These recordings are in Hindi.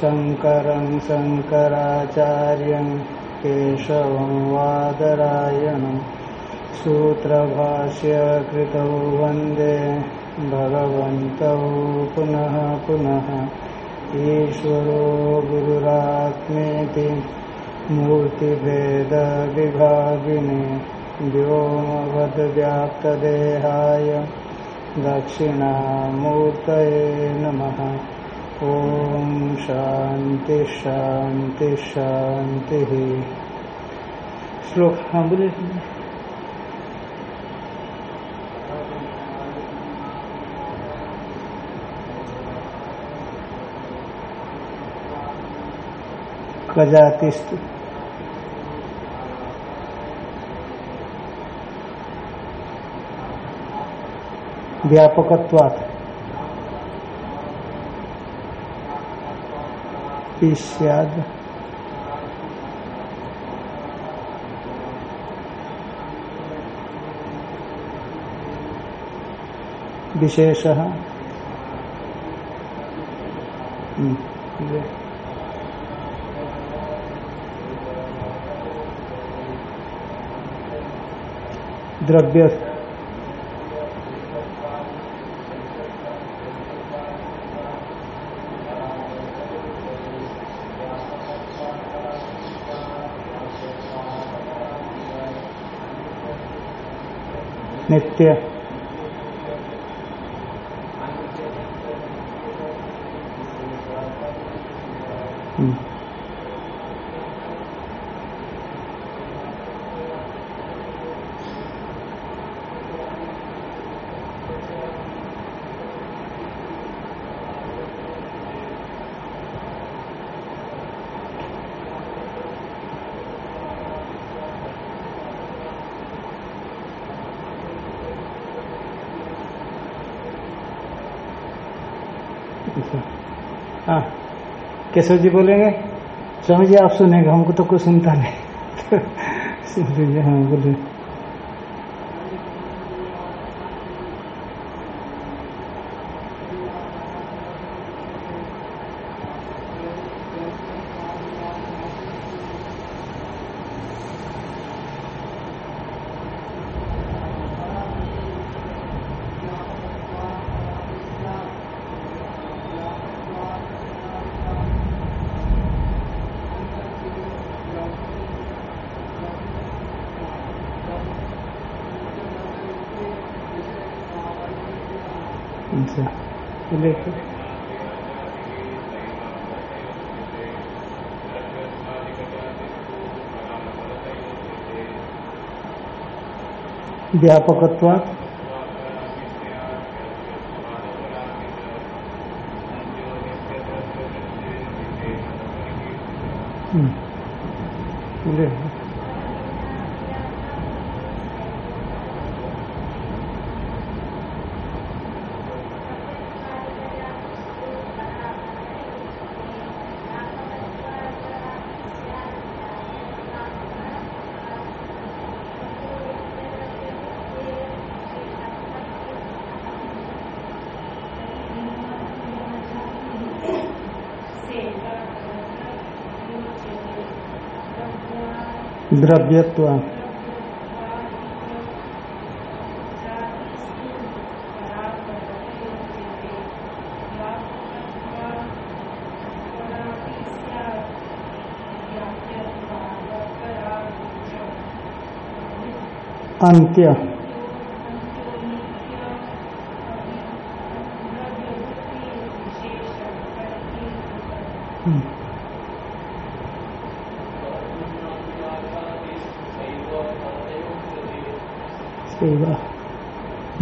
शङ्करं शङ्कराचार्यं केशवं वादरायणं सूत्रभाष्य कृतौ वंदे भगवन्तौ पुनः पुनः ईश्वरो गुरुरात्मेति मूर्तिभेदविभागिने व्योमवद्व्याप्तदेहाय दक्षिणामूर्तये नमः। ॐ शान्ति शान्ति शान्तिः श्लोक हाँ बोलिए। व्यापकत्वात्। स्याद विशेष। द्रव्य नित्य हम्म हाँ केशव जी बोलेंगे, स्वामी जी, आप सुनेंगे, हमको तो कुछ सुनता नहीं। सुन हाँ बोलिए अच्छा बोलिए व्यापकत्वात् हम्म, द्रव्यत्व। अंत्य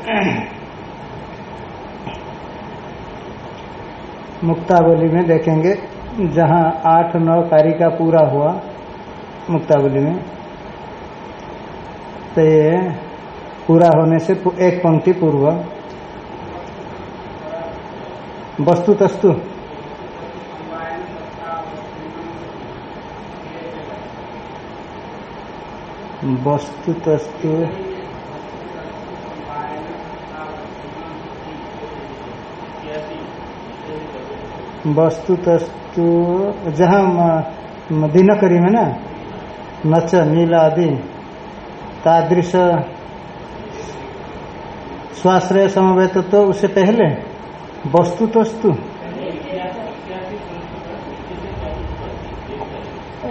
मुक्तावली में देखेंगे, जहाँ आठ नौ कार्य का पूरा हुआ मुक्तावली में। तो ये पूरा होने से एक पंक्ति पूर्व। वस्तु तस्तु वस्तु तस्तु वस्तु तस्तु जहाँ दिनकरी में ना? नच नीला आदि तादृश स्वाश्रय समवेत तो उससे पहले वस्तु तस्तु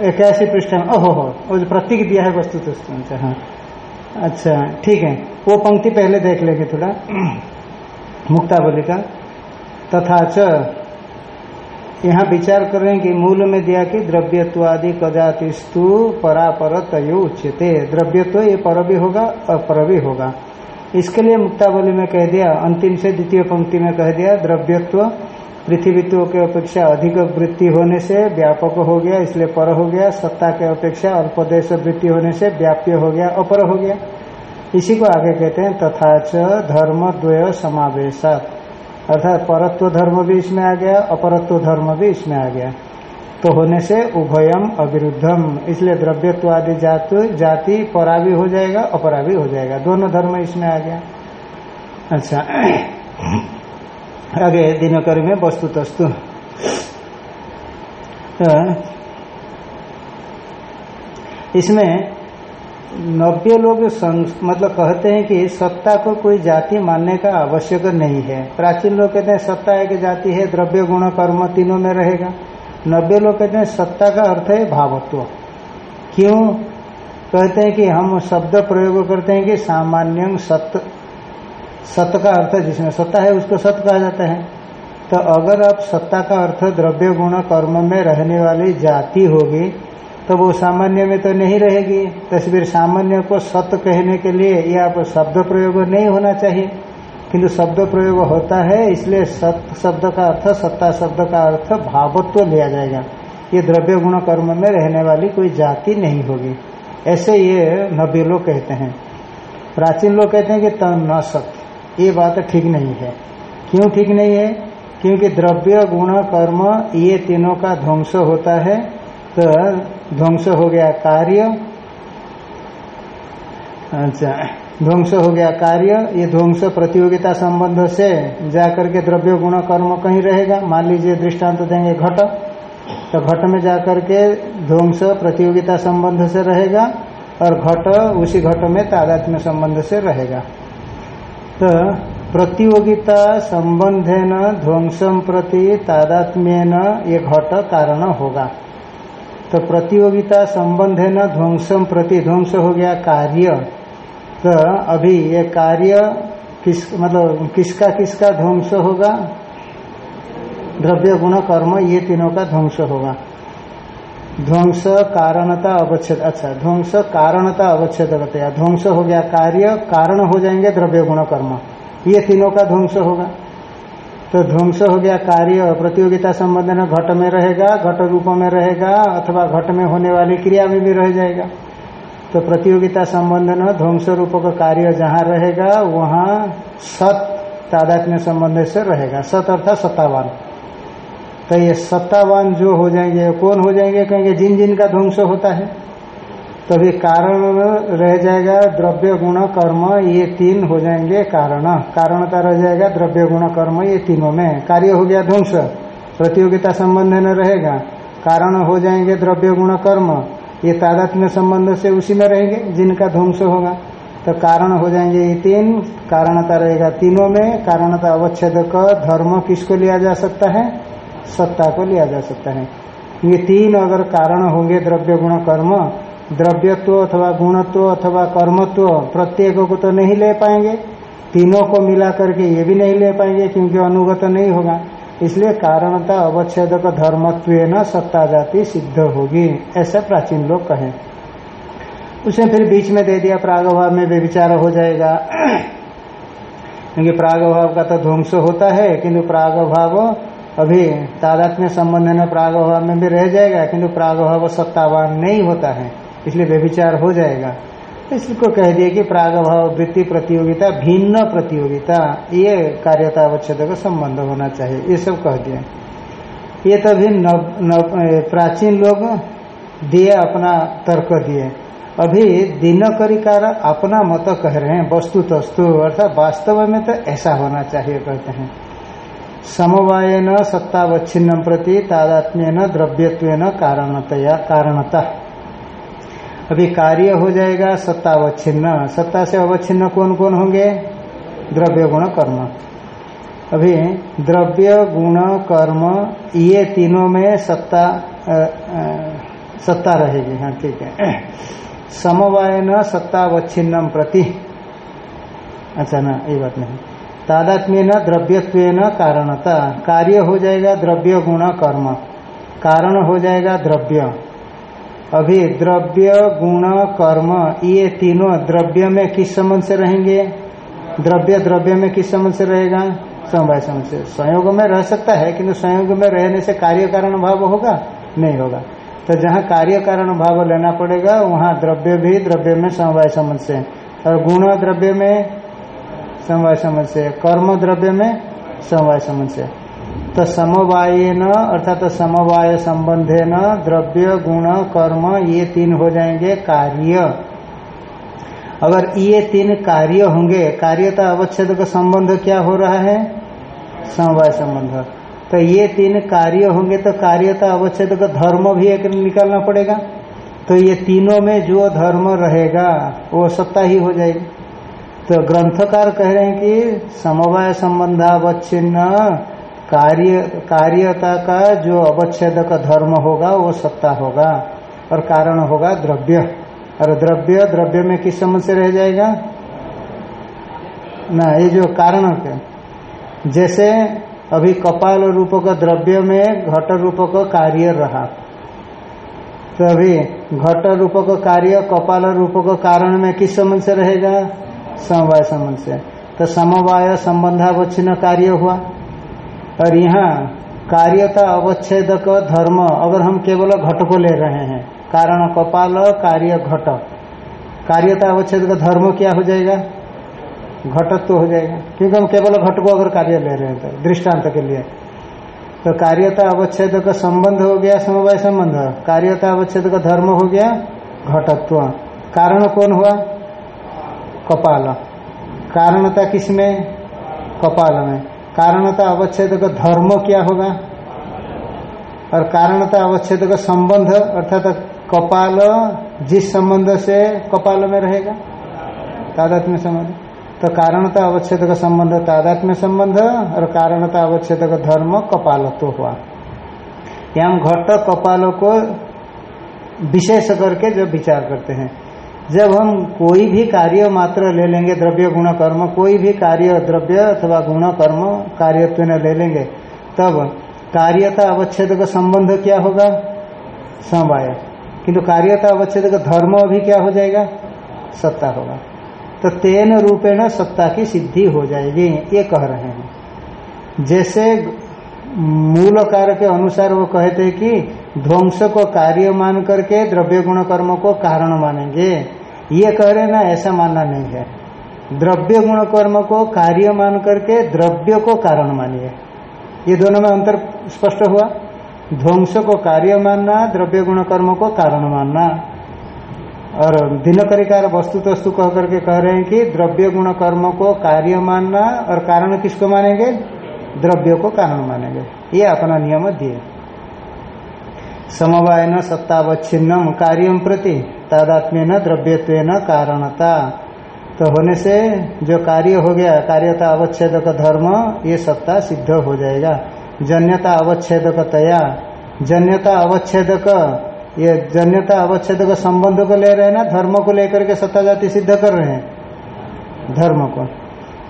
इक्यासी पृष्ठ में ओहो हो, वो जो प्रतीक दिया है वस्तु तस्तु अच्छा हाँ। अच्छा ठीक है, वो पंक्ति पहले देख लेंगे थोड़ा। मुक्तावली का। तथा च यहाँ विचार कर रहे हैं कि मूल में दिया कि द्रव्यत्वादि कजातिस्तु परापर तय उच्यते। द्रव्यत्व ये पर भी होगा, अपर भी होगा। इसके लिए मुक्तावली में कह दिया, अंतिम से द्वितीय पंक्ति में कह दिया, द्रव्यत्व पृथ्वीत्व के अपेक्षा अधिक वृत्ति होने से व्यापक हो गया, इसलिए पर हो गया। सत्ता के अपेक्षा अल्पदेश वृत्ति होने से व्याप्य हो गया, अपर हो गया। इसी को आगे कहते हैं, तथा धर्म द्वय समावेशात। अर्थात परत्व धर्म भी इसमें आ गया, अपरत्व धर्म भी इसमें आ गया। तो होने से उभयम अविरुद्धम, इसलिए द्रव्यत्व आदि जाति जाति परा भी हो जाएगा, अपरा भी हो जाएगा। दोनों धर्म इसमें आ गया। अच्छा। आगे दिनकर में वस्तु तस्तु इसमें नब्बे लोग मतलब कहते हैं कि सत्ता को कोई जाति मानने का आवश्यक नहीं है। प्राचीन लोग कहते हैं सत्ता एक जाति है, द्रव्य, गुण, कर्म तीनों में रहेगा। नब्बे लोग कहते हैं सत्ता का अर्थ है भावत्व। क्यों? कहते हैं कि हम शब्द प्रयोग करते हैं कि सामान्य सत्य सत्य का अर्थ जिसमें सत्ता है, उसको सत्य कहा जाता है। तो अगर आप सत्ता का अर्थ द्रव्य, गुण, कर्म में रहने वाली जाति होगी तो वो सामान्य में तो नहीं रहेगी। तस्वीर सामान्य को सत्य कहने के लिए ये आप शब्द प्रयोग नहीं होना चाहिए। किंतु शब्द प्रयोग होता है, इसलिए सत्य शब्द का अर्थ, सत्ता शब्द का अर्थ भावत्व तो लिया जाएगा। ये द्रव्य गुण कर्म में रहने वाली कोई जाति नहीं होगी। ऐसे ये नब्बे लोग कहते हैं। प्राचीन लोग कहते हैं कि तन न सत्य। ये बात ठीक नहीं है। क्यों ठीक नहीं है? क्योंकि द्रव्य, गुण, कर्म, ये तीनों का ध्वंस होता है। तो ध्वंस हो गया कार्य। अच्छा ध्वंस हो गया कार्य, ये ध्वंस प्रतियोगिता संबंध से जाकर के द्रव्य गुण कर्म कहीं रहेगा? मान लीजिए दृष्टांत तो देंगे घट तो घट में जाकर के ध्वंस प्रतियोगिता संबंध से रहेगा और घट उसी घट में तादात्म्य संबंध से रहेगा। तो प्रतियोगिता संबंधे न ध्वंसम प्रति तादात्म्य न ये घट कारण होगा। तो प्रतियोगिता संबंध है न, ध्वंसम प्रति ध्वंस हो गया कार्य। तो अभी ये कार्य किस मतलब किसका किसका ध्वंस होगा? द्रव्य गुण कर्म ये तीनों का ध्वंस होगा। ध्वंस कारणता अवच्छेद अच्छा ध्वंस कारणता अवच्छेद बताया। ध्वंस हो गया कार्य, कारण हो जाएँगे द्रव्य गुण कर्म। ये तीनों का ध्वंस होगा। तो ध्वंस हो गया कार्य प्रतियोगिता संबंध में घट में रहेगा, घट रूप में रहेगा अथवा घट में होने वाली क्रिया में भी रह जाएगा। तो प्रतियोगिता संबंध न ध्वंस रूप का कार्य जहाँ रहेगा, वहाँ सत तादात्म्य संबंध से रहेगा। सत अर्थात सत्तावान। तो ये सत्तावान जो हो जाएँगे कौन हो जाएँगे? कहेंगे जिन जिन का ध्वंस होता है। तभी कारण रह जाएगा द्रव्य गुण कर्म, ये तीन हो जाएँगे कारण। कारणता रह जाएगा द्रव्य गुण कर्म, ये तीनों में। कार्य हो गया ध्वंस, प्रतियोगिता संबंध न रहेगा। कारण हो जाएँगे द्रव्य गुण कर्म, ये तादात्म्य संबंध से उसी में रहेंगे, जिनका ध्वंस होगा। तो कारण हो जाएँगे ये तीन, कारणता रहेगा तीनों में। कारणता अवच्छेद धर्म किसको लिया जा सकता है? सत्ता को लिया जा सकता है। ये तीन अगर कारण होंगे द्रव्य गुण कर्म द्रव्यत्व अथवा गुणत्व अथवा कर्मत्व प्रत्येक को तो नहीं ले पाएँगे। तीनों को मिला करके ये भी नहीं ले पाएँगे क्योंकि अनुगत नहीं होगा। इसलिए कारणता अवच्छेद धर्मत्व न सत्ता जाति सिद्ध होगी, ऐसा प्राचीन लोग कहें। उसमें फिर बीच में दे दिया, प्रागभाव में व्यविचार हो जाएगा। क्योंकि प्रागभाव का तो ध्वंस होता है, किंतु प्रागभाव अभी तादात्म्य संबंध में प्रागभाव में भी रह जाएगा, किंतु प्रागभाव सत्तावान नहीं होता है। इसलिए व्यभिचार हो जाएगा। इसको कह दिए कि प्रागभाव, वृत्ति प्रतियोगिता, भिन्न प्रतियोगिता, ये कार्यता अवच्छेद का संबंध होना चाहिए। ये सब कह दिए ये तभी प्राचीन लोग दिए, अपना तर्क दिए। अभी दिनकरिकार अपना मत कह रहे हैं, वस्तु तस्तु, अर्थात वास्तव में तो ऐसा होना चाहिए, कहते हैं। समवाय न सत्तावच्छिन्न प्रति तादात्म्य द्रव्यत्व कारणतया, कारणता। अभी कार्य हो जाएगा सत्तावच्छिन्न। सत्ता से अवच्छिन्न कौन कौन होंगे? द्रव्य गुण कर्म। अभी द्रव्य गुण कर्म ये तीनों में सत्ता आ, आ, सत्ता रहेगी। हाँ ठीक है। समवाय न सत्तावच्छिन्नम प्रति। अच्छा ना ये बात नहीं। तादात्म्य न द्रव्यत्व न कारणता। कार्य हो जाएगा द्रव्य गुण कर्म। कारण हो जाएगा द्रव्य। अभी द्रव्य, गुण, कर्म, ये तीनों द्रव्य में किस संबंध से रहेंगे? द्रव्य द्रव्य में किस संबंध से रहेगा? समवाय संबंध से संयोग में रह सकता है, किंतु संयोग में रहने से कार्य कारण भाव होगा? नहीं होगा। तो जहाँ कार्य कारण भाव लेना पड़ेगा, वहाँ द्रव्य भी द्रव्य में समवाय संबंध से। और गुण द्रव्य में समवाय संबंध से। कर्म द्रव्य में समवाय संबंध से। तो समवाय न अर्थात तो समवाय संबंधे न द्रव्य, गुण, कर्म, ये तीन हो जाएँगे कार्य। अगर ये तीन कार्य होंगे, कार्यता अवच्छेद का संबंध क्या हो रहा है? समवाय संबंध। तो ये तीन कार्य होंगे तो कार्यता अवच्छेद का धर्म भी एक निकालना पड़ेगा। तो ये तीनों में जो धर्म रहेगा, वो सत्ता ही हो जाएगी। तो ग्रंथकार कह रहे हैं कि समवाय संबंधावच्छिन्न कार्य, कार्यता का जो अवच्छेद का धर्म होगा, वो सत्ता होगा और कारण होगा द्रव्य। और द्रव्य द्रव्य में किस समझ से रह जाएगा? ना, ये जो कारण के। जैसे अभी कपाल रूप का द्रव्य में घट रूप का कार्य रहा। तो अभी घट रूप का कार्य, कपाल रूप का कारण में किस संबंध से रहेगा? समवाय संबंध से। तो समवाय संबंधावच्छिन्न कार्य हुआ। और यहाँ कार्यता अवच्छेद धर्म, अगर हम केवल घट को ले रहे हैं, कारण कपाल कार्य घट। कार्यता अवच्छेद का धर्म क्या हो जाएगा? घटत्व हो जाएगा। क्योंकि हम केवल घट को अगर कार्य ले रहे हैं तो दृष्टांत के लिए। तो कार्यता अवच्छेद का संबंध हो गया समवाय संबंध। कार्यता अवच्छेद का धर्म हो गया घटत्व। कारण कौन हुआ? कपाल। कारणता किसमें? कपाल में। कारणता अवच्छेद का धर्म क्या होगा? और कारणता अवच्छेद का संबंध, अर्थात कपाल जिस संबंध से कपाल में रहेगा? तादात में संबंध। तो कारणता अवच्छेद का संबंध तादात्म्य संबंध, और कारणता अवच्छेद का धर्म कपाल तो हुआ। यहाँ हम घट कपालों को विशेष करके जब विचार करते हैं। जब हम कोई भी कार्य मात्र ले लेंगे, द्रव्य गुण कर्म, कोई भी कार्य द्रव्य अथवा गुण कर्म कार्यत्व ले लेंगे, तब कार्यता अवच्छेद का संबंध क्या होगा? समवाय। किंतु कार्यता अवच्छेद का धर्म अभी क्या हो जाएगा? सत्ता होगा। तो तेन रूपेण सत्ता की सिद्धि हो जाएगी, ये कह रहे हैं। जैसे मूल कार्य के अनुसार वो कहते हैं कि ध्वंस को कार्य मान करके द्रव्य गुण कर्म को कारण मानेंगे। ये कह रहे ना, ऐसा मानना नहीं है। द्रव्य गुण कर्म को कार्य मान करके द्रव्य को कारण मानिए। ये दोनों में अंतर स्पष्ट हुआ? ध्वंस को कार्य मानना, द्रव्य गुण कर्म को कारण मानना। और दिनकरिकार वस्तु तस्तु कह करके कह रहे हैं कि द्रव्य गुण कर्म को कार्य मानना और कारण किसको मानेंगे? द्रव्य को कारण मानेंगे। ये अपना नियम दिए। समवाय न सत्तावच्छिन्नम कार्यम प्रति। तादात्म्य न द्रव्यत्व न कारणता। तो होने से जो कार्य हो गया, कार्यता अवच्छेद का धर्म, ये सत्ता सिद्ध हो जाएगा। जन्यता अवच्छेद तया। जन्यता अवच्छेद ये जन्यता अवच्छेद का संबंध को ले रहे हैं ना, धर्म को लेकर के सत्ता जाति सिद्ध कर रहे हैं। धर्म को।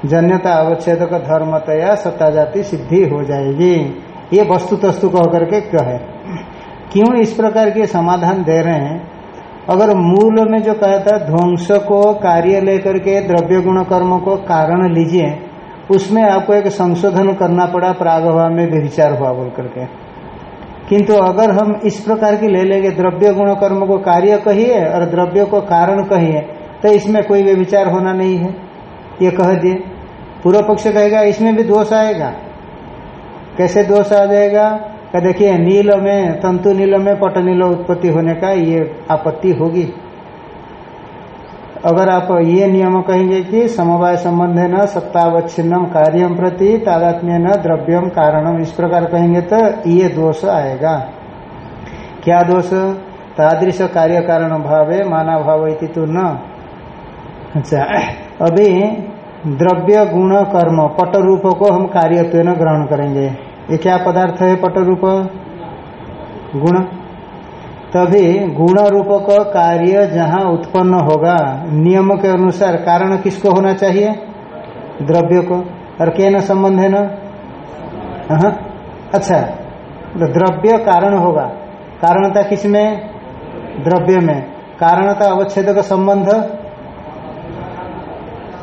जन्यता अवच्छेद का धर्मतया सत्ता जाति सिद्धि हो जाएगी। ये वस्तु तस्तु कह करके कहे क्यों इस प्रकार के समाधान दे रहे हैं? अगर मूल में जो कहा था ध्वंस को कार्य लेकर के, द्रव्य गुण कर्म को कारण लीजिए, उसमें आपको एक संशोधन करना पड़ा, प्रागभाव में विचार हुआ बोल करके। किंतु अगर हम इस प्रकार की ले लेंगे, द्रव्य गुण कर्म को कार्य कहिए और द्रव्य को कारण कहिए तो इसमें कोई विचार होना नहीं है। ये कह दिए। पूर्व पक्ष कहेगा, इसमें भी दोष आएगा। कैसे दोष आ जाएगा? क्या देखिए, नील में, तंतु नील में पट नील उत्पत्ति होने का ये आपत्ति होगी। अगर आप ये नियम कहेंगे कि समवाय संबंध न सत्तावच्छिन्नम कार्यम प्रति तादात्म्य न द्रव्यम कारणम इस प्रकार कहेंगे तो ये दोष आएगा। क्या दोष? तादृश कार्य कारण भावे माना भाव इति तो न। अच्छा अभी द्रव्य गुण कर्म, पट रूप को हम कार्यत्व ग्रहण करेंगे। ये क्या पदार्थ है पट रूप गुण। तभी गुण रूप का कार्य जहाँ उत्पन्न होगा, नियम के अनुसार कारण किसको होना चाहिए? द्रव्य को और के न संबंध है न? अच्छा तो द्रव्य कारण होगा। कारणता किसमें? द्रव्य में कारणता अवच्छेद का संबंध?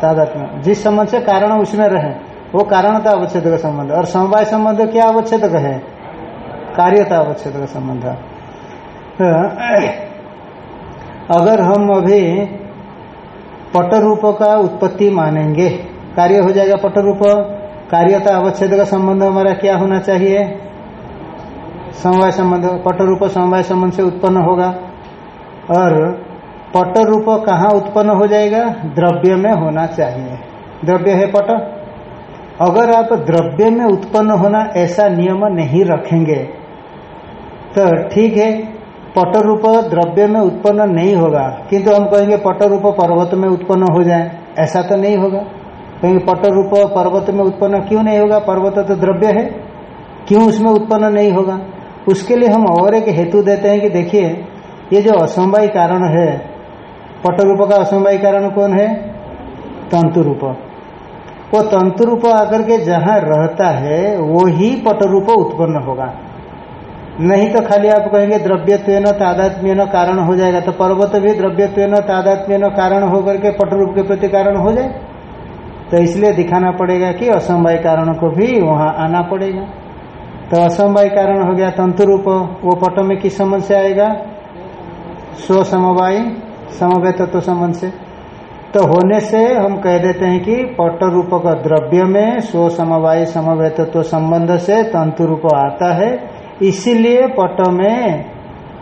तादात्म्य। जिस संबंध से कारण उसमें रहे वो कारणता अवच्छेद का संबंध। और समवाय संबंध क्या अवच्छेद है? कार्यता अवच्छेद का संबंध। अगर हम अभी पट रूप का उत्पत्ति मानेंगे, कार्य हो जाएगा पट रूप कार्यता अवच्छेद का संबंध, हमारा क्या होना चाहिए? समवाय संबंध पट रूप समवाय संबंध से उत्पन्न होगा। और पट रूप कहाँ उत्पन्न हो जाएगा? द्रव्य में होना चाहिए। द्रव्य है पट। अगर आप द्रव्य में उत्पन्न होना ऐसा नियम नहीं रखेंगे तो ठीक है पट रूप द्रव्य में उत्पन्न नहीं होगा। किंतु हम कहेंगे पट रूप पर्वत में उत्पन्न हो जाए, ऐसा तो नहीं होगा। कहेंगे पट रूप पर्वत में उत्पन्न क्यों नहीं होगा? पर्वत तो द्रव्य है, क्यों उसमें उत्पन्न नहीं होगा? उसके लिए हम और एक हेतु देते हैं कि देखिए, ये जो असमवाय कारण है पट रूप का असमवाय कारण कौन है? तंतु रूप वो तंतु रूप आकर के जहाँ रहता है, वो ही पट रूप उत्पन्न होगा। नहीं तो खाली आप कहेंगे द्रव्य द्रव्यत्व तादात्म्य न कारण हो जाएगा तो पर्वत भी द्रव्य द्रव्यत्व तादात्म्य न कारण होकर के पट रूप के प्रति कारण हो जाए। तो इसलिए दिखाना पड़ेगा कि असमवाय कारण को भी वहाँ आना पड़ेगा। तो असमवाय कारण हो गया तंतु रूप वो पट में किस संबंध से आएगा? स्व समवाय समवय तत्व संबंध से। तो होने से हम कह देते हैं कि पट रूप का द्रव्य में स्व समवाय समवय तत्व संबंध से तंतु रूप आता है। इसीलिए पट में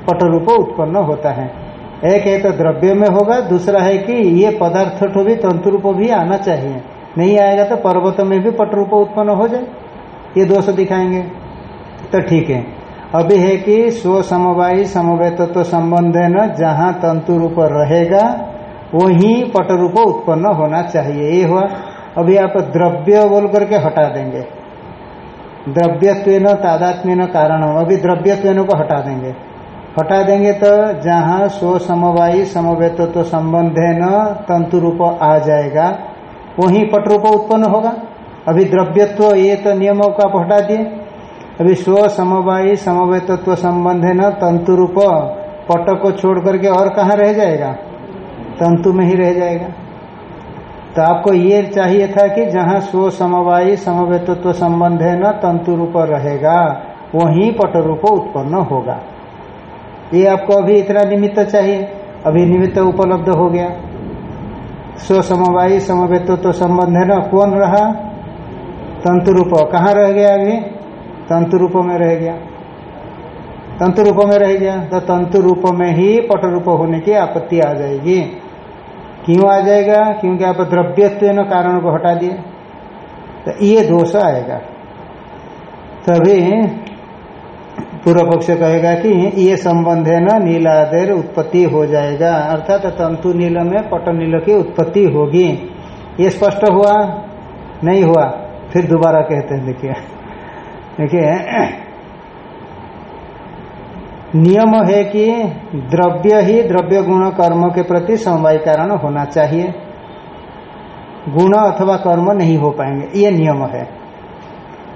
पट रूप उत्पन्न होता है। एक है तो द्रव्य में होगा, दूसरा है कि ये पदार्थ तो भी तंतु रूप भी आना चाहिए। नहीं आएगा तो पर्वत में भी पट रूप उत्पन्न हो जाए। ये दोष दिखाएँगे। तो ठीक है। अभी है कि स्व समवायी समवय तत्व संबंध है न, जहाँ तंतु रूप रहेगा वही पट रूप उत्पन्न होना चाहिए। ये हुआ, अभी आप द्रव्य बोल करके हटा देंगे। द्रव्यत्व तादात्म्य कारण, अभी द्रव्यत्व को हटा देंगे। हटा देंगे तो जहाँ स्व समवायी समवेत्व तो संबंध है न तंतु रूप आ जाएगा, वही पट रूप उत्पन्न होगा। अभी द्रव्यत्व, ये तो नियमों का आप हटा दिए। अभी स्व समवायी समवेतत्व संबंध है न तंतु रूप पट को छोड़ करके और कहाँ रह जाएगा? तंतु में ही रह जाएगा। तो आपको ये चाहिए था कि जहाँ स्व समवायी समवेतत्व संबंध है न, तंतु रूप रहेगा, वही पट रूप उत्पन्न होगा। ये आपको अभी इतना निमित्त चाहिए। अभी निमित्त उपलब्ध हो गया। स्व समवायी समवेतत्व संबंध है न, कौन रहा? तंतु रूप। कहाँ रह गया अभी? तंतु रूप में रह गया। तंतु रूप में रह गया तो तंतु रूप में ही पट रूप होने की आपत्ति आ जाएगी। क्यों आ जाएगा? क्योंकि आप द्रव्यत्व कारण को हटा दिए। तो ये दोष आएगा। तभी पूर्व पक्ष कहेगा कि ये संबंध है ना, नीलादेर उत्पत्ति हो जाएगा। अर्थात तंतु नील में पट नील की उत्पत्ति होगी। ये स्पष्ट हुआ? नहीं हुआ। फिर दोबारा कहते हैं, देखिए। देखिए नियम है कि द्रव्य ही द्रव्य गुण कर्म के प्रति समवाय कारण होना चाहिए। गुण अथवा कर्म नहीं हो पाएँगे, ये नियम है।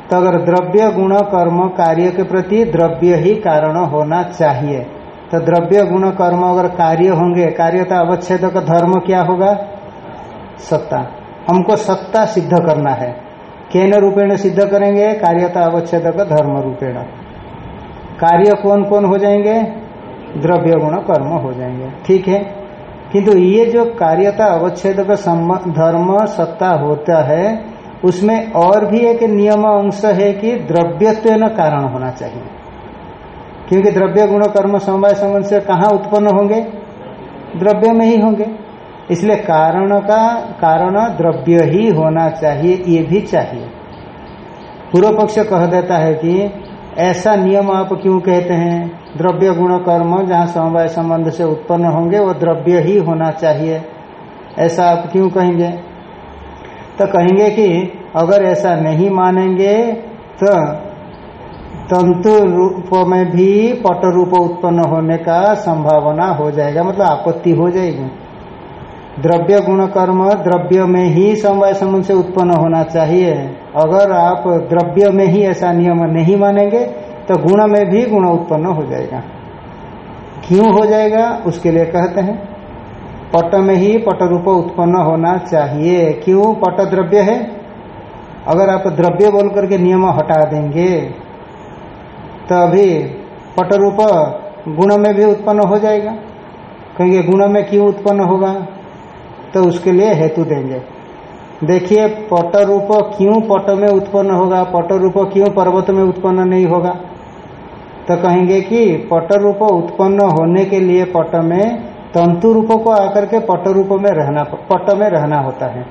तो अगर द्रव्य गुण कर्म कार्य के प्रति द्रव्य ही कारण होना चाहिए तो द्रव्य गुण कर्म अगर कार्य होंगे कार्यता अवच्छेद का धर्म क्या होगा? सत्ता। हमको सत्ता सिद्ध करना है। केन रूपेण सिद्ध करेंगे? कार्यता अवच्छेद का धर्म रूपेण। कार्य कौन कौन हो जाएँगे? द्रव्य गुण कर्म हो जाएँगे। ठीक है? किंतु ये जो कार्यता अवच्छेद का धर्म सत्ता होता है, उसमें और भी एक नियम अंश है कि द्रव्यत्व न कारण होना चाहिए। क्योंकि द्रव्य गुण कर्म समवाय संबंध से कहा उत्पन्न होंगे? द्रव्य में ही होंगे। इसलिए कारण का, कारण द्रव्य ही होना चाहिए, ये भी चाहिए। पूर्व पक्ष कह देता है कि ऐसा नियम आप क्यों कहते हैं? द्रव्य गुण कर्म, जहाँ समवाय संबंध से उत्पन्न होंगे, वो द्रव्य ही होना चाहिए। ऐसा आप क्यों कहेंगे? तो कहेंगे कि अगर ऐसा नहीं मानेंगे तो तंतु रूप में भी पट रूप उत्पन्न होने का संभावना हो जाएगा। मतलब आपत्ति हो जाएगी। द्रव्य गुण कर्म द्रव्य में ही समवाय संबंध से उत्पन्न होना चाहिए। अगर आप द्रव्य में ही ऐसा नियम नहीं मानेंगे तो गुण में भी गुण उत्पन्न हो जाएगा। क्यों हो जाएगा? उसके लिए कहते हैं, पट में ही पट रूप उत्पन्न होना चाहिए। क्यों? पट द्रव्य है। अगर आप द्रव्य बोल करके नियम हटा देंगे तो अभी पट रूप गुण में भी उत्पन्न हो जाएगा। कहेंगे गुण में क्यों उत्पन्न होगा? तो उसके लिए हेतु देंगे। देखिए पट रूप क्यों पट में उत्पन्न होगा? पट रूप क्यों पर्वत में उत्पन्न नहीं होगा? तो कहेंगे कि पट रूप उत्पन्न होने के लिए पट में तंतु रूप को आकर के पट रूप में रहना, पट में रहना होता है।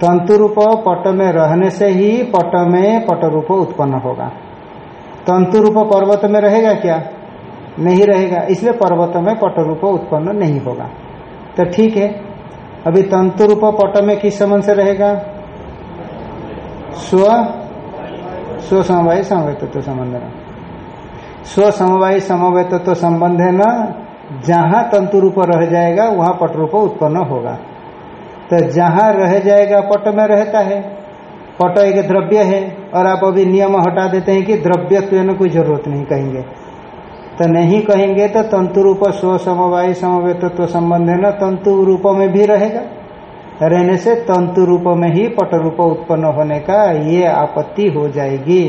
तंतु रूप पट में रहने से ही पट में पट रूप उत्पन्न होगा। तंतु रूप पर्वत में रहेगा क्या? नहीं रहेगा। इसलिए पर्वत में पट रूप उत्पन्न नहीं होगा। तो ठीक है। अभी तंतु रूप पट में किस संबंध से रहेगा? स्व? स्व समवाय समवेत तत्व संबंध न स्व समवाय समवेत तो संबंध है न? जहाँ तंतु रूप रह जाएगा, वहाँ पट रूप उत्पन्न होगा। तो जहाँ रह जाएगा, पट में रहता है। पट एक द्रव्य है, और आप अभी नियम हटा देते हैं कि द्रव्य कोई ज़रूरत नहीं कहेंगे। तो नहीं कहेंगे तो तंतु रूप स्व समवाय समवेतत्व संबंध है न, तंतु रूप में भी रहेगा। रहने से तंतु रूप में ही पट रूप उत्पन्न होने का ये आपत्ति हो जाएगी।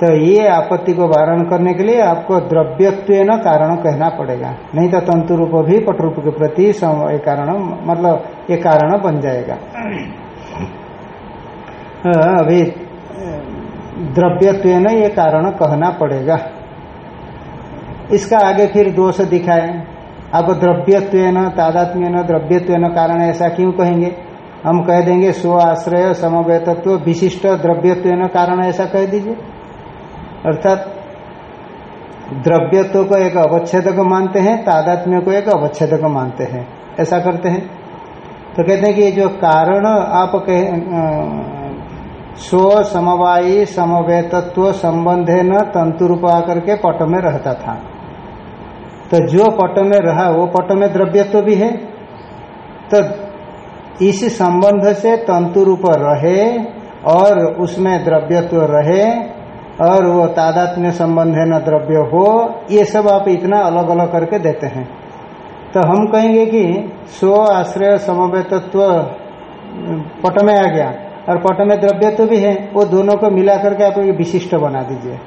तो ये आपत्ति को वारण करने के लिए आपको द्रव्यत्व न कारण कहना पड़ेगा। नहीं तो तंतु रूप भी पट रूप के प्रति कारण मतलब ये कारण बन जाएगा। अभी द्रव्यत्व ये कारण कहना पड़ेगा। इसका आगे फिर दोष दिखाए। अब द्रव्यत्व न तादात्म्य न द्रव्यत्व न कारण ऐसा क्यों कहेंगे? हम कह देंगे स्व आश्रय, समवेतत्व, विशिष्ट द्रव्यत्व न कारण ऐसा कह दीजिए। अर्थात द्रव्यत्व को एक अवच्छेद को मानते हैं, तादात्म्य को एक अवच्छेद को मानते हैं। ऐसा करते हैं। तो कहते हैं कि जो कारण आप कह स्व, समवायी, समवेतत्व संबंधे न तंतु रूप आकर के पट में रहता था। तो जो पट में रहा, वो पट में द्रव्यत्व भी है। तो इस संबंध से तंतु रूप रहे और उसमें द्रव्यत्व रहे और वो तादात्म्य संबंध है, न द्रव्य हो, ये सब आप इतना अलग अलग करके देते हैं। तो हम कहेंगे कि स्व आश्रय समवेतत्व पट में आ गया और पट में द्रव्य तो भी है, वो दोनों को मिला करके आप विशिष्ट बना दीजिए।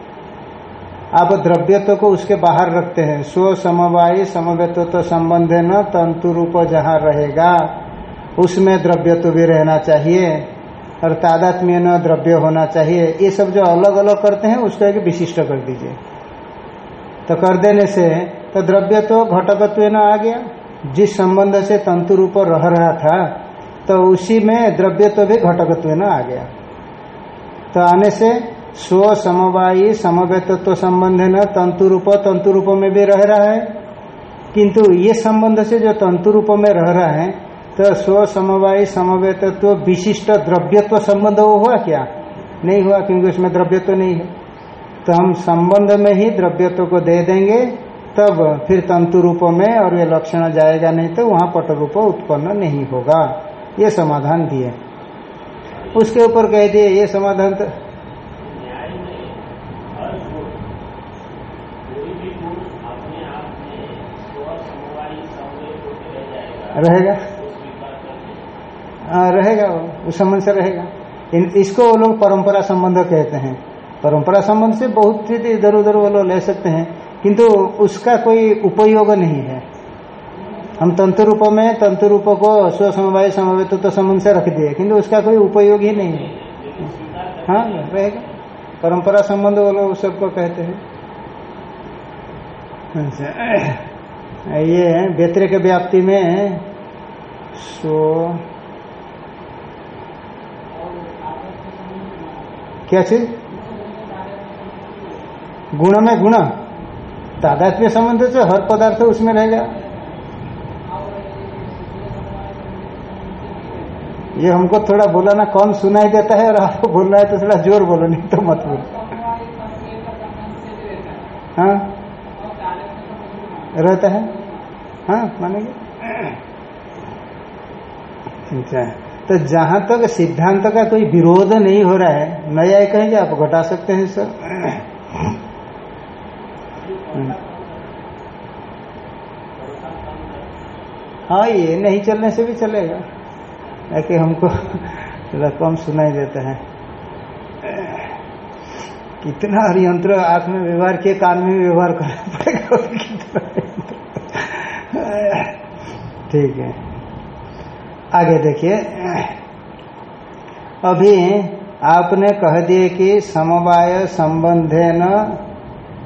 आप द्रव्यत्व को उसके बाहर रखते हैं। स्व समवायी समवेत्व तो संबंध है न तंतु रूप जहाँ रहेगा, उसमें द्रव्यत्व भी रहना चाहिए और तादात्म्य न द्रव्य होना चाहिए। ये सब जो अलग अलग करते हैं, उसको एक विशिष्ट कर दीजिए। तो कर देने से तो द्रव्य तो घटकत्व न आ गया। जिस संबंध से तंतु रूप रह रहा था तो उसी में द्रव्य तो भी घटकत्व न आ गया। तो आने से स्व समवायी समवेतत्व संबंध न तंतु रूप तंतु रूप में भी रह रहा है। किंतु ये संबंध से जो तंतु रूप में रह रहा है तो स्व समवायी समवेतत्व विशिष्ट द्रव्यत्व संबंध वो हुआ क्या? नहीं हुआ, क्योंकि उसमें द्रव्यत्व नहीं है। तो हम संबंध में ही द्रव्यत्व को दे देंगे, तब फिर तंतु रूप में और ये लक्षण जाएगा नहीं तो वहाँ पट रूप उत्पन्न नहीं होगा। ये समाधान दिए। उसके ऊपर कह दिए, ये समाधान तो रहेगा? हाँ रहेगा वो उस संबंध से रहेगा। इन, इसको वो लोग परंपरा संबंध कहते हैं। परंपरा संबंध से बहुत चीज़ इधर उधर वो लोग ले सकते हैं किंतु उसका कोई उपयोग नहीं है। हम तंतु रूप में तंतु रूप को स्व समवाय समवेत तो संबंध से रख दिए किंतु उसका कोई उपयोग ही नहीं है। हाँ रहेगा। परंपरा संबंध वो लोग सबको कहते हैं। अच्छा ये व्यतिरिक व्याप्ति में सो क्या चीज़? गुण में गुण। तादात्म्य संबंध से हर पदार्थ उसमें रहेगा। ये हमको थोड़ा बोला ना कौन सुनाई देता है और आपको बोलना है तो थोड़ा ज़ोर बोलो, नहीं तो मत बोलो। हाँ? रहता है? हाँ मानेंगे? अच्छा तो जहाँ तक सिद्धांत का कोई विरोध नहीं हो रहा है नया कहेंगे, आप घटा सकते हैं सर। हाँ ये नहीं चलने से भी चलेगा। ताकि हमको थोड़ा कम सुनाई देता है। कितना यंत्र आँख में व्यवहार किए कान में व्यवहार करना पड़ेगा ठीक है। आगे देखिए। अभी आपने कह दिए कि समवाय संबंधे न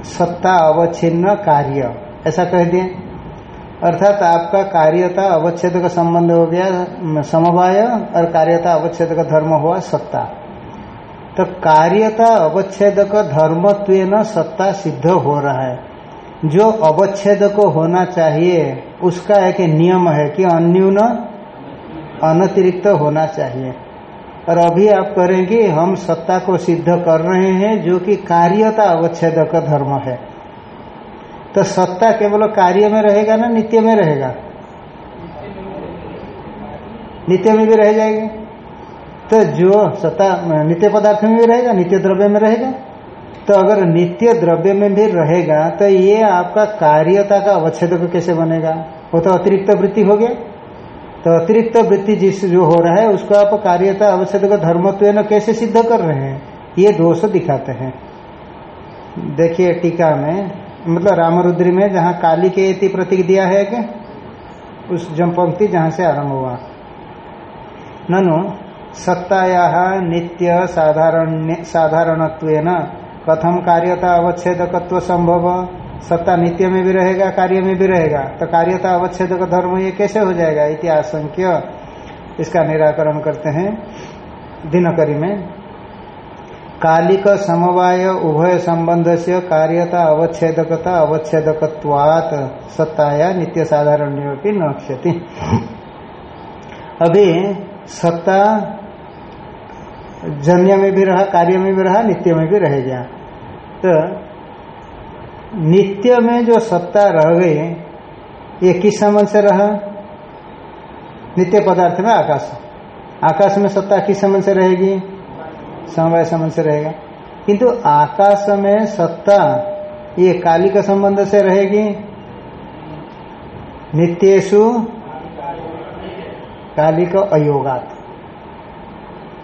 सत्ता अवच्छिन्न कार्य। ऐसा कह दिए। अर्थात आपका कार्यता अवच्छेद का संबंध हो गया, समवाय, और कार्यता अवच्छेद का धर्म हुआ सत्ता। तो कार्यता अवच्छेद का धर्मत्व सत्ता सिद्ध हो रहा है। जो अवच्छेद को होना चाहिए, उसका एक नियम है कि अन्यून अनतिरिक्त होना चाहिए। और अभी आप करें कि हम सत्ता को सिद्ध कर रहे हैं, जो कि कार्यता अवच्छेद का धर्म है। तो सत्ता केवल कार्य में रहेगा ना, नित्य में रहेगा? नित्य में भी रह जाएगी। तो जो सत्ता, नित्य पदार्थ में भी रहेगा, नित्य द्रव्य में रहेगा? तो अगर नित्य द्रव्य में भी रहेगा तो ये आपका कार्यता का अवच्छेद कैसे बनेगा? वो तो अतिरिक्त वृत्ति हो गया। तो अतिरिक्त वृत्ति जिस जो हो रहा है, उसको आप कार्यता का धर्मत्व न कैसे सिद्ध कर रहे हैं? ये दोष दिखाते हैं। देखिए टीका में मतलब रामरुद्री में, जहाँ काली के इति प्रतीक दिया है क्या? उस जम पंक्ति जहाँ से आरंभ हुआ। ननु, सत्ताया नित्य साधारण साधारणत्व कथम कार्यता अवच्छेदकत्व संभव? सत्ता नित्य में भी रहेगा, कार्य में भी रहेगा। तो कार्यता अवच्छेद का धर्म ये कैसे हो जाएगा? इति आशंक्य। इसका निराकरण करते हैं दिनकरी में। कालिक समवाय उभय संबंध से कार्यता अवच्छेदकता अवच्छेदकवात सत्ताया नित्य साधारण न क्षति। अभी सत्ता जन्य में भी रहा, कार्य में भी रहा, नित्य में भी रह गया। तो नित्य में जो सत्ता रह गई, ये किस संबंध से रहा? नित्य पदार्थ में आकाश। आकाश में सत्ता किस संबंध से रहेगी? समवाय संबंध से रहेगा। किंतु आकाश में सत्ता, ये काली का संबंध से रहेगी? नित्येशु काली का अयोगात।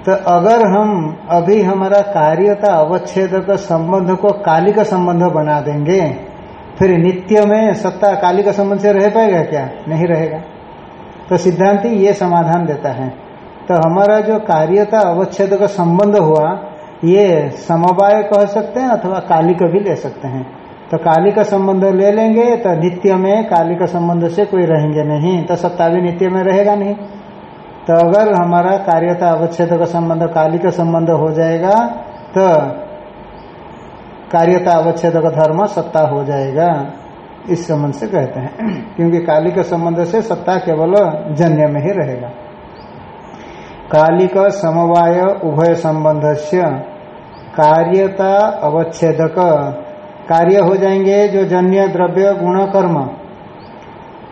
तो अगर हम अभी हमारा कार्यता अवच्छेद का संबंध को काली का संबंध बना देंगे, फिर नित्य में सत्ता काली का संबंध से रह पाएगा क्या? नहीं रहेगा। तो सिद्धांति ये समाधान देता है। तो हमारा जो कार्यता अवच्छेद का संबंध हुआ, ये समवाय कह सकते हैं अथवा काली का भी ले सकते हैं। तो काली का संबंध ले लेंगे तो नित्य में काली का संबंध से कोई रहेंगे नहीं तो सत्ता भी नित्य में रहेगा नहीं। तो अगर हमारा कार्यता अवच्छेद का संबंध काली का संबंध हो जाएगा तो कार्यता अवच्छेद का धर्म सत्ता हो जाएगा। इस संबंध से कहते हैं। क्योंकि काली का संबंध से सत्ता केवल जन्य में ही रहेगा। कालिक समवाय उभय संबंध से कार्यता अवच्छेदक। कार्य हो जाएँगे जो जन्य, द्रव्य, गुण, कर्म।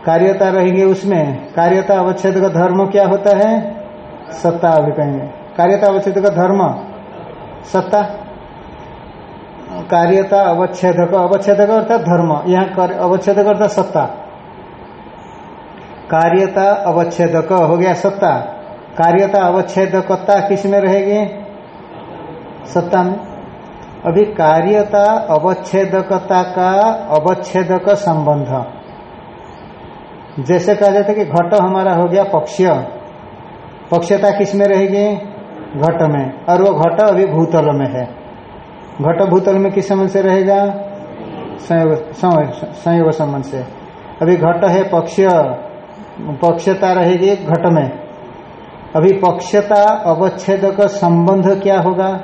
कार्यता रहेंगे उसमें। कार्यता अवच्छेद का धर्म क्या होता है? सत्ता अभी कहेंगे। कार्यता अवच्छेद का धर्म? सत्ता? कार्यता अवच्छेद अवच्छेद अर्थात धर्म। यहाँ अवच्छेद अर्थात सत्ता। कार्यता अवच्छेदक, हो गया सत्ता। कार्यता अवच्छेदकता किसमें रहेगी? सत्ता में। अभी कार्यता अवच्छेदकता का अवच्छेदक संबंध। जैसे कहा जाता है कि घट हमारा हो गया पक्ष। पक्षता किसमें रहेगी? घट में। और वो घट अभी भूतल में है। घट भूतल में किस संबंध से रहेगा? संयोग संबंध से। अभी घट है पक्ष। पक्षता रहेगी घट में। अभी पक्षता अवच्छेद का संबंध क्या होगा?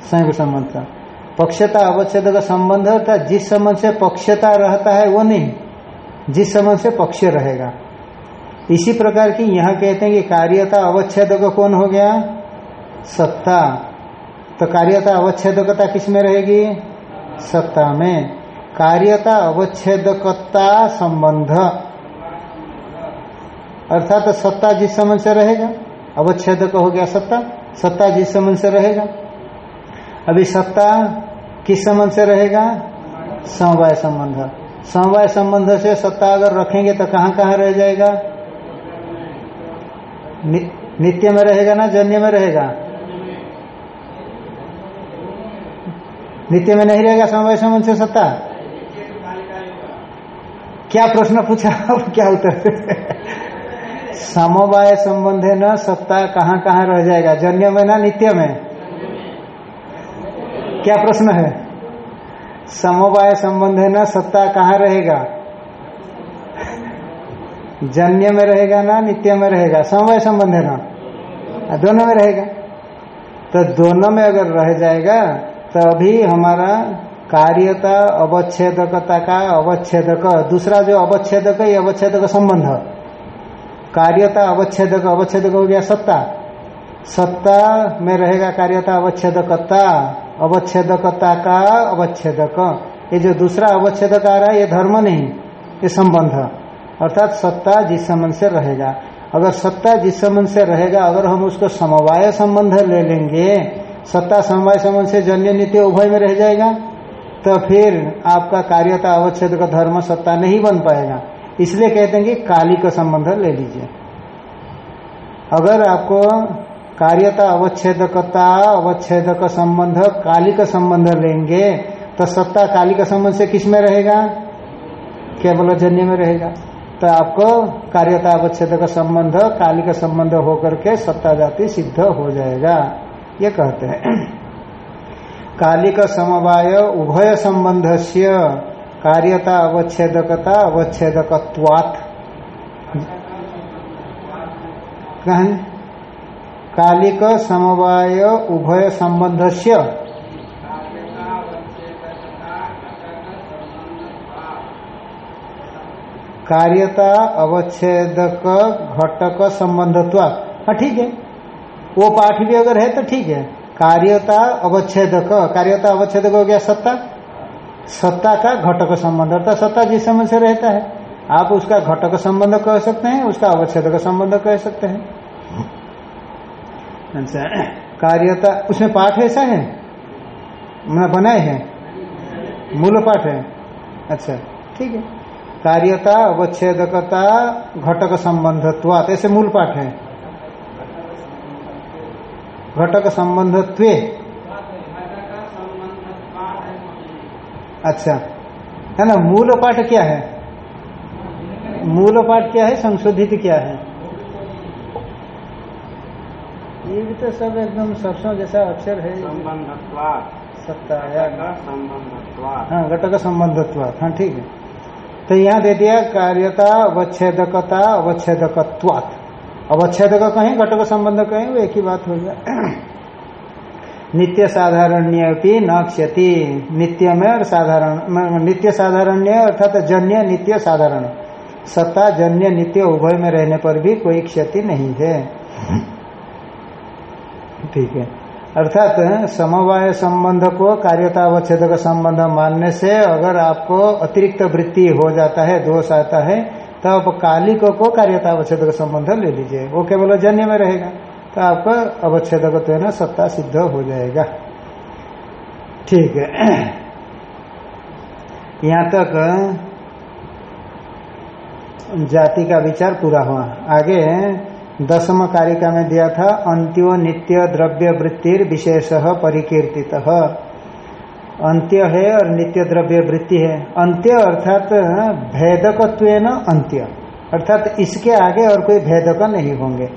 संयोग संबंध का। पक्षता अवच्छेद का संबंध होता जिस संबंध से पक्षता रहता है, वो नहीं। जिस संबंध से पक्ष रहेगा। इसी प्रकार की यहाँ कहते हैं कि कार्यता अवच्छेद कौन हो गया? सत्ता। तो कार्यता अवच्छेदकता किसमें रहेगी? सत्ता में। कार्यता अवच्छेदकता संबंध। अर्थात तो सत्ता जिस समझ से रहेगा, अवच्छेदक हो गया सत्ता सत्ता जिस समझ से रहेगा। अभी सत्ता किस संबंध से रहेगा? समवाय संबंध। समवाय संबंध से सत्ता अगर रखेंगे तो कहाँ कहाँ रह जाएगा? नि, नित्य में रहेगा ना जन्य में रहेगा? नित्य में नहीं रहेगा समवाय संबंध से सत्ता? क्या प्रश्न पूछा? अब क्या उत्तर? समवाय संबंध है न सत्ता कहाँ कहाँ रह जाएगा? जन्य में ना नित्य में? क्या प्रश्न है? समवाय संबंध है न, सत्ता कहाँ रहेगा? जन्य में रहेगा ना, नित्य में रहेगा? समवाय संबंध है ना? दोनों में रहेगा। तो दोनों में अगर रह जाएगा तो अभी हमारा कार्यता, अवच्छेदकता का अवच्छेदक, दूसरा जो अवच्छेदक ये अवच्छेदक संबंध कार्यता, अवच्छेदक अवच्छेदक हो गया सत्ता। सत्ता में रहेगा कार्यता, अवच्छेदकता। अवच्छेदकता का अवच्छेदक। ये जो दूसरा अवच्छेदक आ रहा है, ये धर्म नहीं, ये संबंध। अर्थात सत्ता जिस संबंध से रहेगा। अगर सत्ता जिस संबंध से रहेगा, अगर हम उसको समवाय संबंध ले लेंगे, सत्ता समवाय संबंध से जन्य नीति उभय में रह जाएगा तो फिर आपका कार्यता अवच्छेद का धर्म सत्ता नहीं बन पाएगा। इसलिए कहते हैं कि काली का संबंध ले लीजिए। अगर आपको कार्यता अवच्छेदकता अवच्छेद का संबंध काली का संबंध लेंगे तो सत्ता काली का संबंध से किसमें रहेगा? केवल जन्य में रहेगा। तो आपको कार्यता अवच्छेद का संबंध काली का संबंध होकर के सत्ता जाति सिद्ध हो जाएगा। ये कहते हैं। कालिक समवाय उभय संबंध से कार्यता अवच्छेदकता अवच्छेदकवात कहें? कालिक समवाय उभय संबंध से कार्यता, अवच्छेदक, घटक संबंधत्वा हाँ ठीक है। वो पाठ भी अगर है तो ठीक है। कार्यता, अवच्छेदक। कार्यता, अवच्छेदक हो गया सत्ता। सत्ता का घटक संबंध। अर्थात सत्ता जिस समय से रहता है। आप उसका घटक संबंध कह सकते हैं, उसका अवच्छेदक संबंध कह सकते हैं। कार्यता उसमें पाठ ऐसा है? मैं बनाए हैं? मूल पाठ है? अच्छा ठीक है। कार्यता, अवच्छेदकता, घटक संबंधत्वात, ऐसे मूल पाठ है। घटक संबंधत्वे। अच्छा है ना? मूल पाठ क्या है? मूल पाठ क्या है? संशोधित क्या है? भी तो सब एकदम सरसों जैसा अक्षर है। सत्ता हाँ घटक संबंधत्वात। हाँ ठीक है। तो यहाँ दे दिया कार्यता अवच्छेदकता अवच्छेदकत्वात। अवच्छेदक कहीं घटक संबंध कहीं वो एक ही बात हो गया। नित्य साधारण्य न क्षति। नित्य में और साधारण नित्य साधारण्य अर्थात जन्य नित्य साधारण। सत्ता जन्य नित्य उभय में रहने पर भी कोई क्षति नहीं है। ठीक है। अर्थात समवाय संबंध को कार्यता अवच्छेद का संबंध मानने से अगर आपको अतिरिक्त वृत्ति हो जाता है, दोष आता है तो आप कालिक को कार्यता अवच्छेद का संबंध ले लीजिए। वो केवल जन्य में रहेगा तो आपका अवच्छेद तो ना सत्ता सिद्ध हो जाएगा। ठीक है। यहाँ तक, जाति का विचार पूरा हुआ। आगे दसम कारिका में दिया था अंत्यो नित्य द्रव्य वृत्तिर विशेष परिकीर्तित। अंत्य है और नित्य द्रव्य वृत्ति है। अंत्य अर्थात भेदकत्व अंत्य अर्थात इसके आगे और कोई भेदक नहीं होंगे।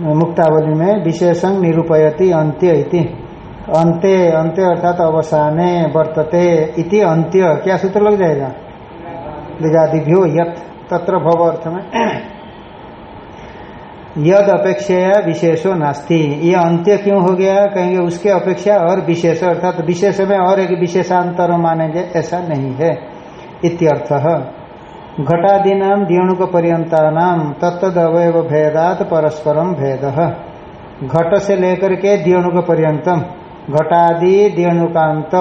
मुक्तावली में विशेषण निरूपयति अंत्य इति। अंत्य अंत्य अर्थात अवसाने, वर्तते इति अंत्य क्या सूत्र लग जाएगा? लिगादिभ्यो यत। तत्र भव अर्थ में। यद अपेक्षा विशेषो नास्ति। ये अंत्य क्यों हो गया? कहेंगे उसके अपेक्षा और विशेष, अर्थात तो विशेष में और एक विशेषांतर मानेंगे, ऐसा नहीं है। इत्यर्थ घटादी नाम दियणुक पर्यंता नाम तत्द अवयव भेदात परस्परम भेद। घट से लेकर के दियणुक पर्यंतम घटादि दियणुकांत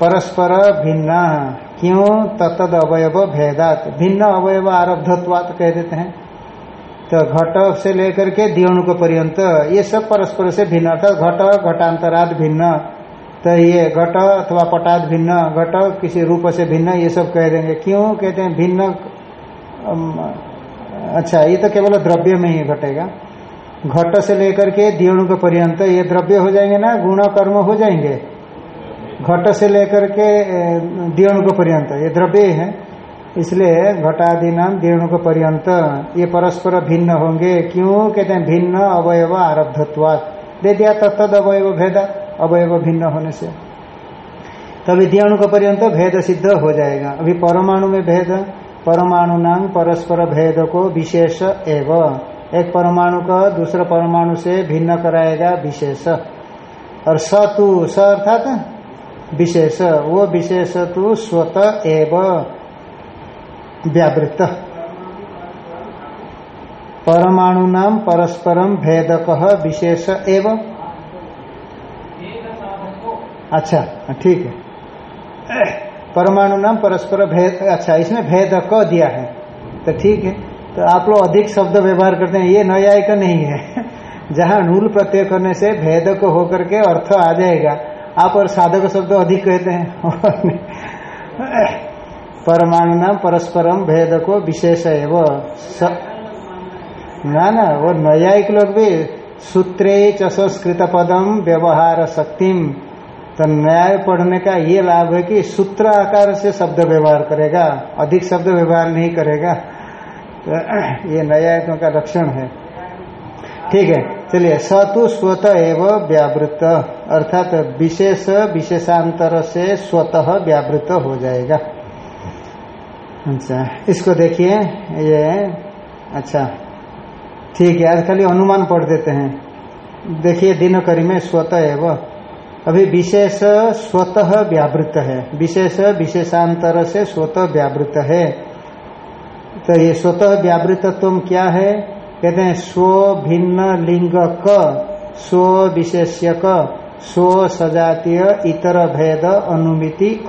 परस्पर भिन्न। क्यों? तत्द अवयव भेदात। भिन्न अवयव आरब्धत्वात कह देते हैं। तो घट से लेकर के दियोणु को पर्यंत, ये सब परस्पर से भिन्न। अर्थात घट, घटांतराद भिन्न। तो ये घट अथवा पटाद भिन्न, घट किसी रूप से भिन्न, ये सब कह देंगे। क्यों? कहते हैं भिन्न अच्छा ये तो केवल द्रव्य में ही घटेगा। घट से लेकर के दियोणु के पर्यंत ये द्रव्य हो जाएँगे ना? गुण, कर्म हो जाएँगे। घट से लेकर के दियोणु के पर्यंत, ये द्रव्य है। इसलिए घटादि नाम को पर्यंत ये परस्पर भिन्न होंगे। क्यों? कहते हैं, भिन्न अवयव आरब्धत्वात। दे दिया तत्द अवयव भेद, अवयव भिन्न होने से। तभी का पर्यंत भेद सिद्ध हो जाएगा। अभी परमाणु में भेद परमाणु नाम परस्पर भेद को विशेष एव। एक परमाणु का दूसरा परमाणु से भिन्न कराएगा विशेष। और स तु, स अर्थात विशेष। वो विशेष तु स्वत एव। व्यावृत। परमाणु नाम परस्परम भेदक विशेष एवं। अच्छा ठीक है। परमाणु नाम परस्पर भेद अच्छा इसमें भेद क दिया है। तो ठीक है। तो आप लोग अधिक शब्द व्यवहार करते हैं, ये न्याय का नहीं है। जहाँ नूल प्रत्यय करने से भेद को होकर के अर्थ आ जाएगा, आप और साधक शब्द अधिक कहते हैं। परमाणु नाम परस्परम भेद को विशेष है वो स... ना ना, वो न्यायिक लोग भी सूत्रे चसंस्कृत पदम व्यवहार शक्तिम तो न्याय पढ़ने का ये लाभ है कि सूत्र आकार से शब्द व्यवहार करेगा, अधिक शब्द व्यवहार नहीं करेगा। तो ये न्यायिकों का लक्षण है। ठीक है, चलिए, सतु स्वतः एवं व्यावृत, अर्थात विशेष विशेषांतर से स्वतः व्यावृत हो जाएगा। अच्छा इसको देखिए, ये अच्छा ठीक है, आज खाली अनुमान पढ़ देते हैं। देखिए, दिनकरी में स्वतः एवं। अभी विशेष स्वतः व्यावृत है। विशेष विशेषांतर से स्वतः व्यावृत है। तो ये स्वतः व्यावृतत्व क्या है? कहते हैं, स्व भिन्न लिंग क, स्व विशेष्य क स्व सजातीय इतर भेद अनुमिति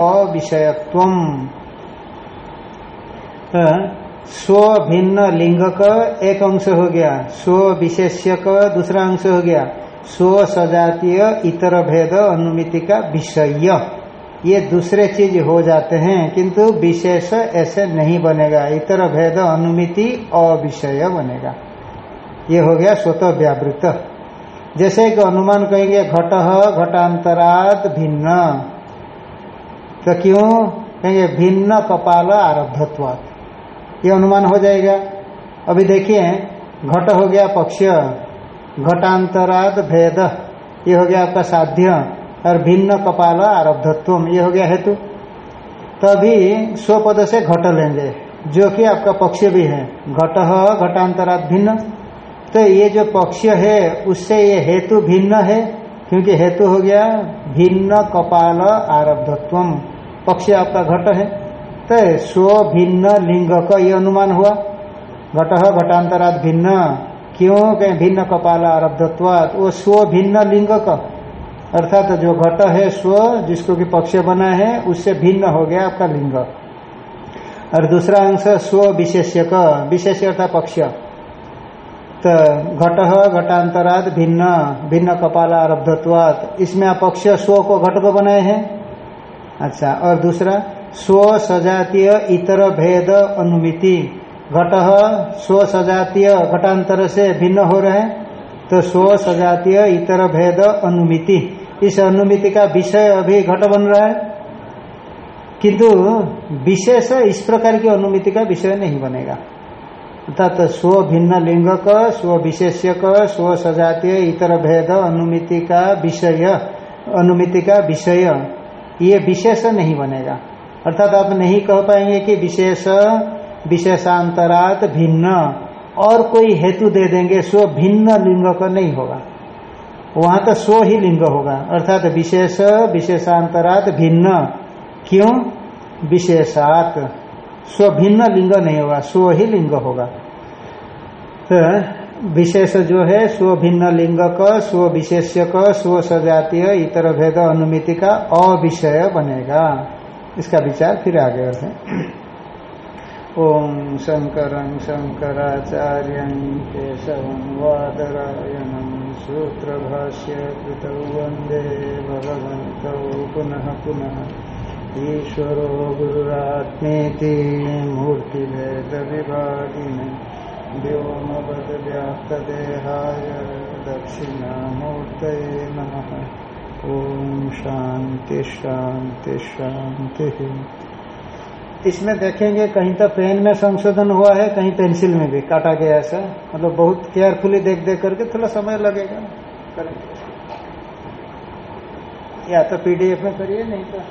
स्व भिन्न लिंग का एक अंश हो गया। स्व विशेष्य का दूसरा अंश हो गया। स्व सजातीय इतर भेद अनुमिति का विषय। ये दूसरे चीज़ हो जाते हैं, किंतु विशेष ऐसे नहीं बनेगा। इतर भेद अनुमिति अविषय बनेगा। ये हो गया स्वतः व्यावृत। जैसे कि अनुमान कहेंगे, घट घटांतरात भिन्न। तो क्यों? कहेंगे, भिन्न कपाल आरब्धत्वात्। ये अनुमान हो जाएगा। अभी देखिए, घट हो गया पक्ष घटांतराद भेद, ये हो गया आपका साध्य और भिन्न कपाल आरब्धत्व ये हो गया हेतु। तभी स्वपद से घट लेंगे, जो कि आपका पक्ष भी है। घट, घटांतराद भिन्न। तो ये जो पक्ष है, उससे ये हेतु भिन्न है, क्योंकि हेतु हो गया भिन्न कपाल आरब्धत्व पक्ष आपका घट है। तो स्व भिन्न लिंग का ये अनुमान हुआ। घट घटांतरात भिन्न। क्यों कहें भिन्न कपाल आरब्धत्वात? वो स्व भिन्न लिंग का अर्थात जो घट है स्व, जिसको कि पक्ष बना है, उससे भिन्न हो गया आपका लिंग। और दूसरा अंश, स्व विशेष्य विशेष अर्थात पक्ष। तो घट घटांतरात भिन्न। भिन्न कपाल आरब्धत्वात। इसमें आप पक्ष, स्व को घट को बनाए हैं। अच्छा और दूसरा? स्व सजातीय इतर भेद अनुमिति। घट स्व सजातीय घटांतर से भिन्न हो रहे हैं तो स्व सजातीय इतर भेद अनुमिति। इस अनुमिति का विषय अभी घट बन रहा है, किंतु विशेष इस प्रकार की अनुमिति का विषय नहीं बनेगा। अर्थात स्व भिन्न लिंग का स्व विशेष्य स्व सजातीय इतर भेद अनुमिति का विषय, अनुमिति का विषय, ये विशेष नहीं बनेगा। अर्थात आप नहीं कह पाएँगे कि विशेष, विशेषांतरात भिन्न। और कोई हेतु दे देंगे स्व भिन्न लिंग का नहीं होगा। वहाँ तो स्व ही लिंग होगा। अर्थात विशेष, विशेषांतरात भिन्न। क्यों? विशेषात। स्व भिन्न लिंग नहीं होगा, स्व ही लिंग होगा। तो विशेष जो है स्व भिन्न लिंग का, स्व विशेष्य का, स्व सजातीय, इतर भेद अनुमिति का अविषय बनेगा। इसका विचार फिर आगे है। ओम शंकर शंकराचार्य केशव वादरायण सूत्र भाष्य कृत वंदे भगवत पुनः पुनः ईश्वर गुरुरात्मे ईश्वरो गुरुरात्मेति मूर्तिभेदविभागिने व्योमवद्व्याप्तदेहाय दक्षिणामूर्तये नमः। ओम शांति शांति शांति। इसमें देखेंगे कहीं तो पेन में संशोधन हुआ है, कहीं पेंसिल में भी, काटा गया ऐसा। मतलब बहुत केयरफुली देख देख करके थोड़ा समय लगेगा। या तो पीडीएफ में करिए, नहीं तो।